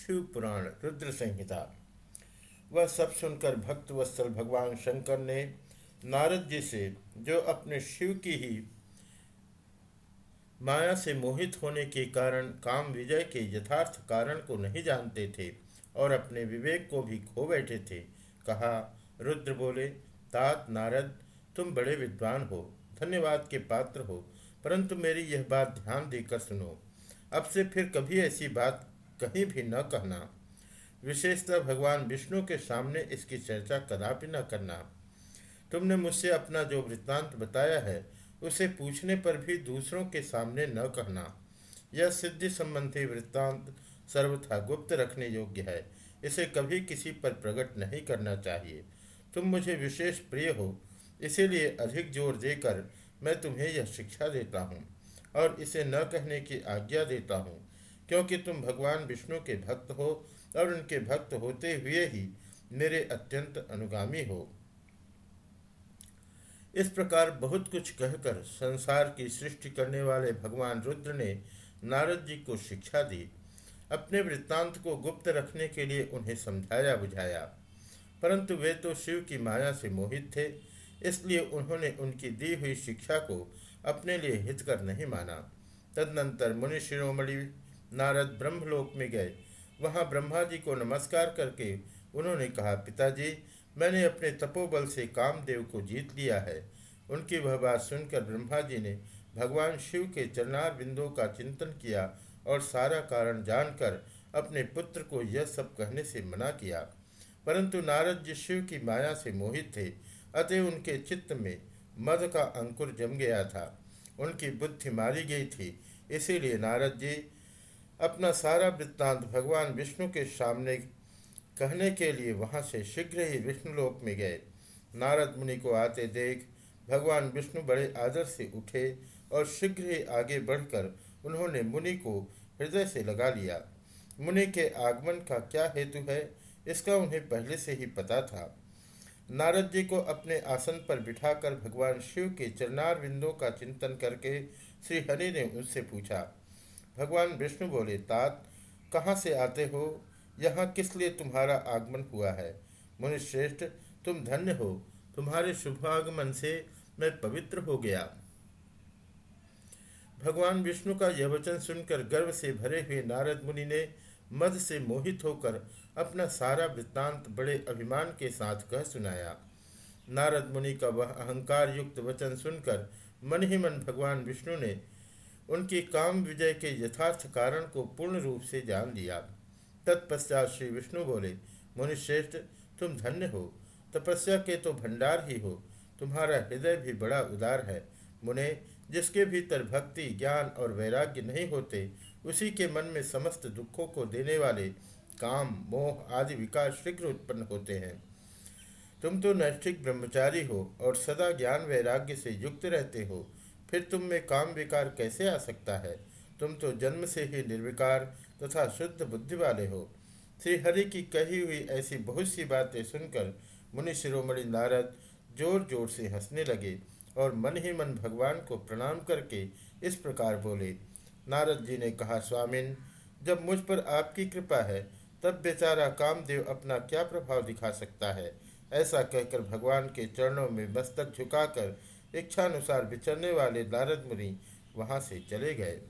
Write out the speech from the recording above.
शिव पुराण रुद्र संहिता। वह सब सुनकर भक्त वत्सल भगवान शंकर ने नारद जी से, जो अपने शिव की ही माया से मोहित होने के कारण काम विजय के यथार्थ कारण को नहीं जानते थे और अपने विवेक को भी खो बैठे थे, कहा, रुद्र बोले, तात नारद, तुम बड़े विद्वान हो, धन्यवाद के पात्र हो, परंतु मेरी यह बात ध्यान देकर सुनो। अब से फिर कभी ऐसी बात कहीं भी न कहना। विशेषतः भगवान विष्णु के सामने इसकी चर्चा कदापि न करना। तुमने मुझसे अपना जो वृत्तांत बताया है, उसे पूछने पर भी दूसरों के सामने न कहना। यह सिद्धि संबंधी वृत्तांत सर्वथा गुप्त रखने योग्य है। इसे कभी किसी पर प्रकट नहीं करना चाहिए। तुम मुझे विशेष प्रिय हो, इसीलिए अधिक ज़ोर देकर मैं तुम्हें यह शिक्षा देता हूँ और इसे न कहने की आज्ञा देता हूँ। क्योंकि तुम भगवान विष्णु के भक्त हो और उनके भक्त होते हुए ही मेरे अत्यंत अनुगामी हो। इस प्रकार बहुत कुछ कहकर संसार की सृष्टि करने वाले भगवान रुद्र ने नारद जी को शिक्षा दी। अपने वृत्तांत को गुप्त रखने के लिए उन्हें समझाया बुझाया। परंतु वे तो शिव की माया से मोहित थे, इसलिए उन्होंने उनकी दी हुई शिक्षा को अपने लिए हितकर नहीं माना। तदनंतर मुनि शिरोमणि नारद ब्रह्मलोक में गए। वहाँ ब्रह्मा जी को नमस्कार करके उन्होंने कहा, पिताजी, मैंने अपने तपोबल से कामदेव को जीत लिया है। उनकी वह बात सुनकर ब्रह्मा जी ने भगवान शिव के चरणार बिंदुओं का चिंतन किया और सारा कारण जानकर अपने पुत्र को यह सब कहने से मना किया। परंतु नारद जी शिव की माया से मोहित थे, अतः उनके चित्त में मद का अंकुर जम गया था। उनकी बुद्धि मारी गई थी, इसीलिए नारद जी अपना सारा वृत्तांत भगवान विष्णु के सामने कहने के लिए वहाँ से शीघ्र ही विष्णुलोक में गए। नारद मुनि को आते देख भगवान विष्णु बड़े आदर से उठे और शीघ्र ही आगे बढ़कर उन्होंने मुनि को हृदय से लगा लिया। मुनि के आगमन का क्या हेतु है, इसका उन्हें पहले से ही पता था। नारद जी को अपने आसन पर बिठाकर भगवान शिव के चरणार बिंदों का चिंतन करके श्री हरि ने उनसे पूछा भगवान विष्णु बोले, तात, कहाँ से आते हो? यहाँ किस लिए तुम्हारा आगमन हुआ है? मुनिश्रेष्ठ, तुम धन्य हो। तुम्हारे शुभागमन से मैं पवित्र हो गया। भगवान विष्णु का यह वचन सुनकर गर्व से भरे हुए नारद मुनि ने मद से मोहित होकर अपना सारा वृत्तांत बड़े अभिमान के साथ कह सुनाया। नारद मुनि का वह अहंकार युक्त वचन सुनकर मन ही मन भगवान विष्णु ने उनकी काम विजय के यथार्थ कारण को पूर्ण रूप से जान लिया। तत्पश्चात श्री विष्णु बोले, मुनिश्रेष्ठ, तुम धन्य हो। तपस्या के तो भंडार ही हो। तुम्हारा हृदय भी बड़ा उदार है। मुने, जिसके भीतर भक्ति, ज्ञान और वैराग्य नहीं होते, उसी के मन में समस्त दुखों को देने वाले काम, मोह आदि विकार शीघ्र उत्पन्न होते हैं। तुम तो नैष्ठिक ब्रह्मचारी हो और सदा ज्ञान वैराग्य से युक्त रहते हो। फिर तुम में काम विकार कैसे आ सकता है? तुम तो जन्म से ही निर्विकार तथा शुद्ध बुद्धि वाले हो। श्री हरि की कही हुई ऐसी बहुत सी बातें सुनकर मुनि शिरोमणि नारद ज़ोर ज़ोर से हंसने लगे और मन ही मन भगवान को प्रणाम करके इस प्रकार बोले, नारद जी ने कहा, स्वामिन, जब मुझ पर आपकी कृपा है, तब बेचारा कामदेव अपना क्या प्रभाव दिखा सकता है? ऐसा कहकर भगवान के चरणों में मस्तक झुकाकर इच्छानुसार विचरने वाले दारद मुनि वहाँ से चले गए।